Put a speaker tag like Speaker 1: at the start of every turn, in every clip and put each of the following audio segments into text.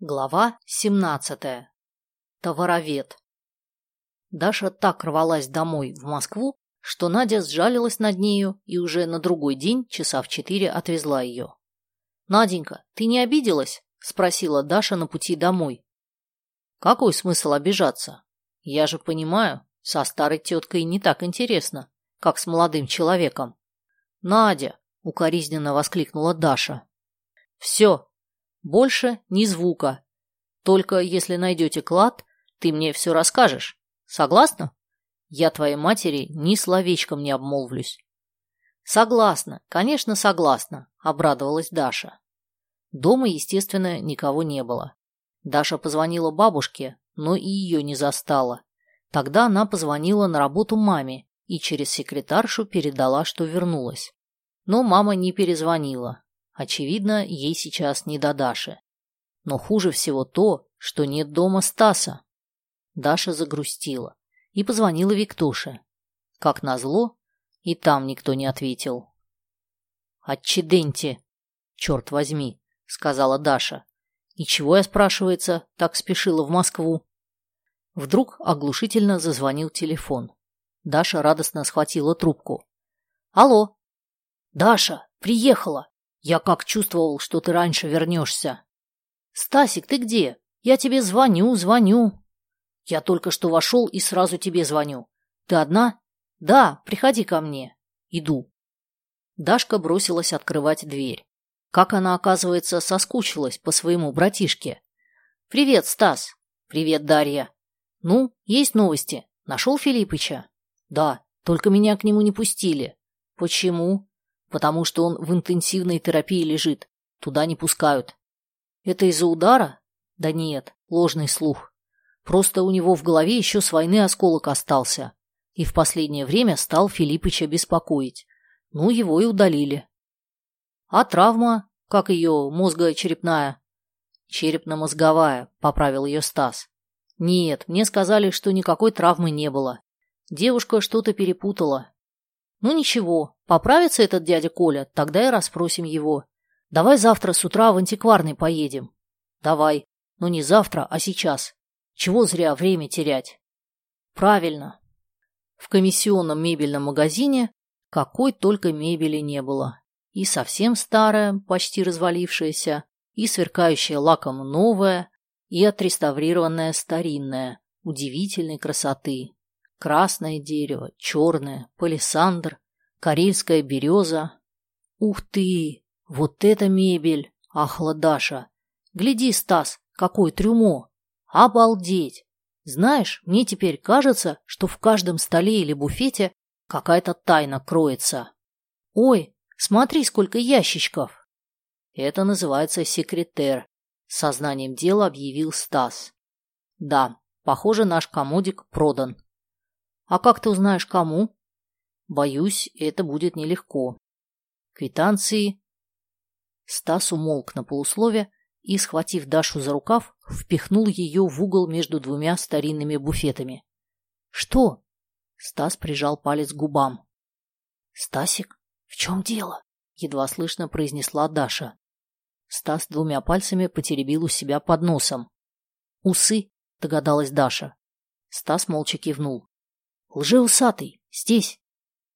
Speaker 1: Глава 17. Товаровед. Даша так рвалась домой в Москву, что Надя сжалилась над нею и уже на другой день, часа в четыре, отвезла ее. «Наденька, ты не обиделась?» – спросила Даша на пути домой. «Какой смысл обижаться? Я же понимаю, со старой теткой не так интересно, как с молодым человеком». «Надя!» – укоризненно воскликнула Даша. «Все, больше ни звука. Только если найдете клад, ты мне все расскажешь. Согласна? Я твоей матери ни словечком не обмолвлюсь. Согласна, конечно, согласна, обрадовалась Даша. Дома, естественно, никого не было. Даша позвонила бабушке, но и ее не застала. Тогда она позвонила на работу маме и через секретаршу передала, что вернулась. Но мама не перезвонила. Очевидно, ей сейчас не до Даши. Но хуже всего то, что нет дома Стаса. Даша загрустила и позвонила Виктоше. Как назло, и там никто не ответил. «Отчиденте, черт возьми», — сказала Даша. «И чего я, спрашивается, так спешила в Москву?» Вдруг оглушительно зазвонил телефон. Даша радостно схватила трубку. «Алло!» «Даша, приехала!» Я как чувствовал, что ты раньше вернешься. Стасик, ты где? Я тебе звоню, звоню. Я только что вошел и сразу тебе звоню. Ты одна? Да, приходи ко мне. Иду. Дашка бросилась открывать дверь. Как она, оказывается, соскучилась по своему братишке. «Привет, Стас!» «Привет, Дарья!» «Ну, есть новости? Нашел Филиппыча?» «Да, только меня к нему не пустили». «Почему?» Потому что он в интенсивной терапии лежит. Туда не пускают. Это из-за удара? Да нет, ложный слух. Просто у него в голове еще с войны осколок остался. И в последнее время стал Филиппыча беспокоить. Ну, его и удалили. А травма, как ее, мозго-черепная? Черепно-мозговая, поправил ее Стас. Нет, мне сказали, что никакой травмы не было. Девушка что-то перепутала. Ну ничего, поправится этот дядя Коля, тогда и расспросим его. Давай завтра с утра в антикварный поедем. Давай, но не завтра, а сейчас. Чего зря время терять? Правильно. В комиссионном мебельном магазине какой только мебели не было. И совсем старая, почти развалившаяся, и сверкающая лаком новая, и отреставрированная старинная, удивительной красоты. Красное дерево, черное, палисандр, карельская береза. Ух ты! Вот это мебель! Ахла Даша. Гляди, Стас, какое трюмо! Обалдеть! Знаешь, мне теперь кажется, что в каждом столе или буфете какая-то тайна кроется. Ой, смотри, сколько ящичков! Это называется секретер, сознанием дела объявил Стас. Да, похоже, наш комодик продан. А как ты узнаешь, кому? Боюсь, это будет нелегко. Квитанции... Стас умолк на полуслове и, схватив Дашу за рукав, впихнул ее в угол между двумя старинными буфетами. «Что?» Стас прижал палец к губам. «Стасик, в чем дело?» Едва слышно произнесла Даша. Стас двумя пальцами потеребил у себя под носом. «Усы», догадалась Даша. Стас молча кивнул. Лжеусатый, здесь.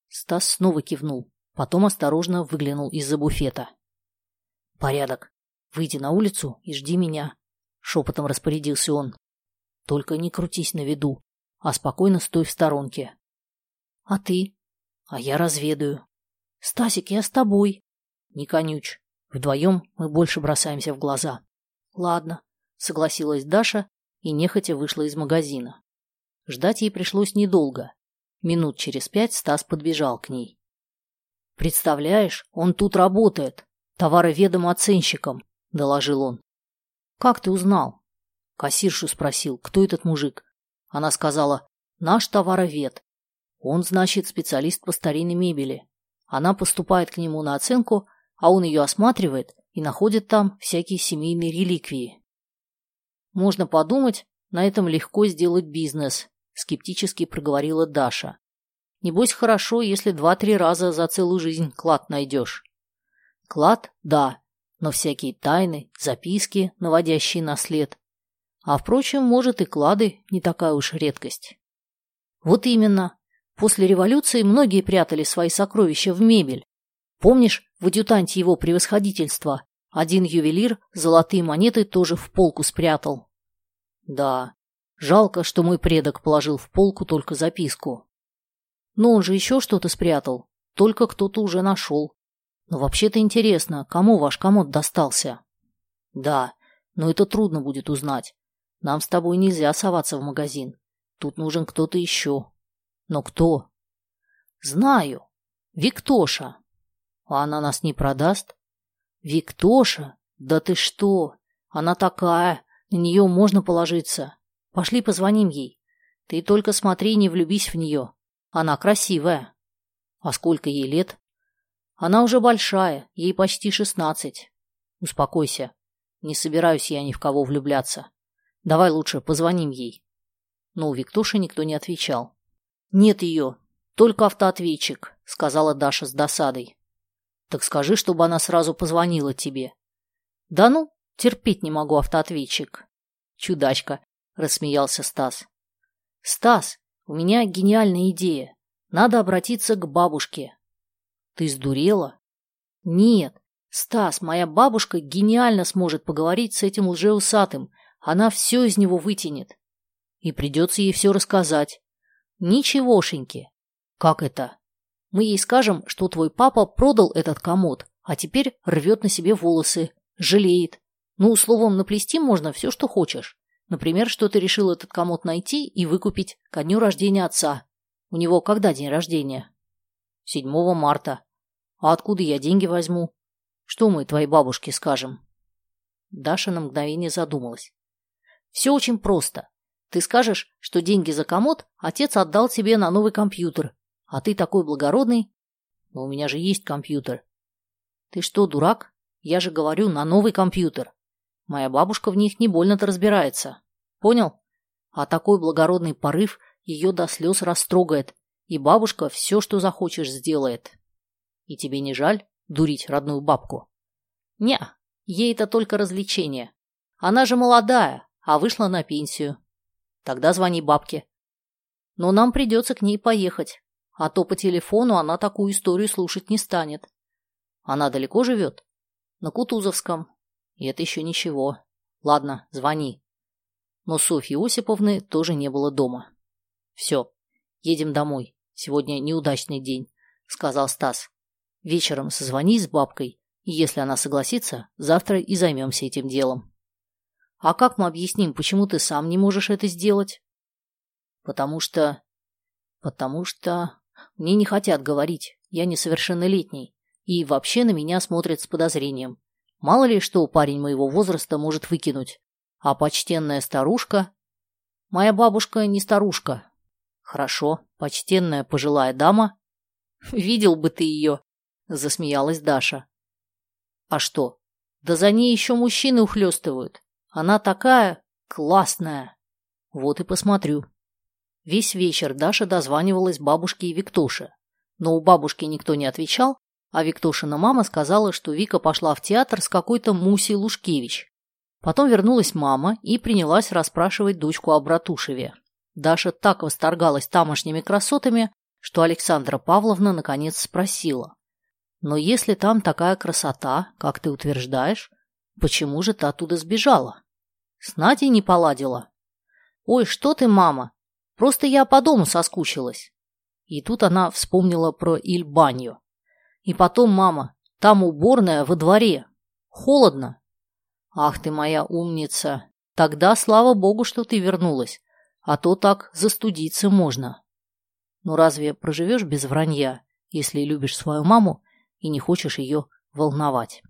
Speaker 1: Стас снова кивнул, потом осторожно выглянул из-за буфета. Порядок. Выйди на улицу и жди меня, шепотом распорядился он. Только не крутись на виду, а спокойно стой в сторонке. А ты? А я разведаю. Стасик, я с тобой. Не конюч. Вдвоем мы больше бросаемся в глаза. Ладно, согласилась Даша и нехотя вышла из магазина. Ждать ей пришлось недолго. Минут через пять Стас подбежал к ней. «Представляешь, он тут работает, товароведом оценщиком», — доложил он. «Как ты узнал?» Кассиршу спросил, кто этот мужик. Она сказала, «Наш товаровед. Он, значит, специалист по старинной мебели. Она поступает к нему на оценку, а он ее осматривает и находит там всякие семейные реликвии. Можно подумать, на этом легко сделать бизнес, скептически проговорила Даша. Небось, хорошо, если два-три раза за целую жизнь клад найдешь. Клад – да, но всякие тайны, записки, наводящие на след. А, впрочем, может, и клады не такая уж редкость. Вот именно. После революции многие прятали свои сокровища в мебель. Помнишь, в адъютанте его превосходительства один ювелир золотые монеты тоже в полку спрятал? Да, жалко, что мой предок положил в полку только записку. Но он же еще что-то спрятал, только кто-то уже нашел. Но вообще-то интересно, кому ваш комод достался? Да, но это трудно будет узнать. Нам с тобой нельзя соваться в магазин. Тут нужен кто-то еще. Но кто? Знаю. Виктоша. А она нас не продаст? Виктоша? Да ты что? Она такая. На нее можно положиться. Пошли позвоним ей. Ты только смотри, не влюбись в нее. Она красивая. А сколько ей лет? Она уже большая, ей почти шестнадцать. Успокойся. Не собираюсь я ни в кого влюбляться. Давай лучше позвоним ей. Но у Виктуши никто не отвечал. Нет ее, только автоответчик, сказала Даша с досадой. Так скажи, чтобы она сразу позвонила тебе. Да ну, терпеть не могу автоответчик. Чудачка, рассмеялся Стас. Стас, у меня гениальная идея. Надо обратиться к бабушке. Ты сдурела? Нет. Стас, моя бабушка гениально сможет поговорить с этим лжеусатым. Она все из него вытянет. И придется ей все рассказать. Ничегошеньки. Как это? Мы ей скажем, что твой папа продал этот комод, а теперь рвет на себе волосы, жалеет. Ну, словом, наплести можно все, что хочешь. Например, что ты решил этот комод найти и выкупить ко дню рождения отца. У него когда день рождения? 7 марта. А откуда я деньги возьму? Что мы твоей бабушке скажем? Даша на мгновение задумалась. Все очень просто. Ты скажешь, что деньги за комод отец отдал тебе на новый компьютер, а ты такой благородный. Но у меня же есть компьютер. Ты что, дурак? Я же говорю, на новый компьютер. Моя бабушка в них не больно-то разбирается. Понял? А такой благородный порыв ее до слез растрогает, и бабушка все, что захочешь, сделает. И тебе не жаль дурить родную бабку? Не, ей это только развлечение. Она же молодая, а вышла на пенсию. Тогда звони бабке. Но нам придется к ней поехать, а то по телефону она такую историю слушать не станет. Она далеко живет? На Кутузовском. И это еще ничего. Ладно, звони. Но Софьи Осиповны тоже не было дома. Все, едем домой. Сегодня неудачный день, сказал Стас. Вечером созвонись с бабкой, и если она согласится, завтра и займемся этим делом. А как мы объясним, почему ты сам не можешь это сделать? Потому что... Потому что... Мне не хотят говорить, я несовершеннолетний, и вообще на меня смотрят с подозрением. Мало ли что парень моего возраста может выкинуть. А почтенная старушка... Моя бабушка не старушка. Хорошо, почтенная пожилая дама. Видел бы ты ее, засмеялась Даша. А что? Да за ней еще мужчины ухлестывают. Она такая классная. Вот и посмотрю. Весь вечер Даша дозванивалась бабушке и Виктоше. Но у бабушки никто не отвечал, а Виктошина мама сказала, что Вика пошла в театр с какой-то Мусей Лушкевич. Потом вернулась мама и принялась расспрашивать дочку о Братушеве. Даша так восторгалась тамошними красотами, что Александра Павловна наконец спросила. Но если там такая красота, как ты утверждаешь, почему же ты оттуда сбежала? С Надей не поладила? Ой, что ты, мама, просто я по дому соскучилась. И тут она вспомнила про Ильбанью. И потом, мама, там уборная во дворе. Холодно. Ах ты моя умница. Тогда слава богу, что ты вернулась. А то так застудиться можно. Ну разве проживешь без вранья, если любишь свою маму и не хочешь ее волновать.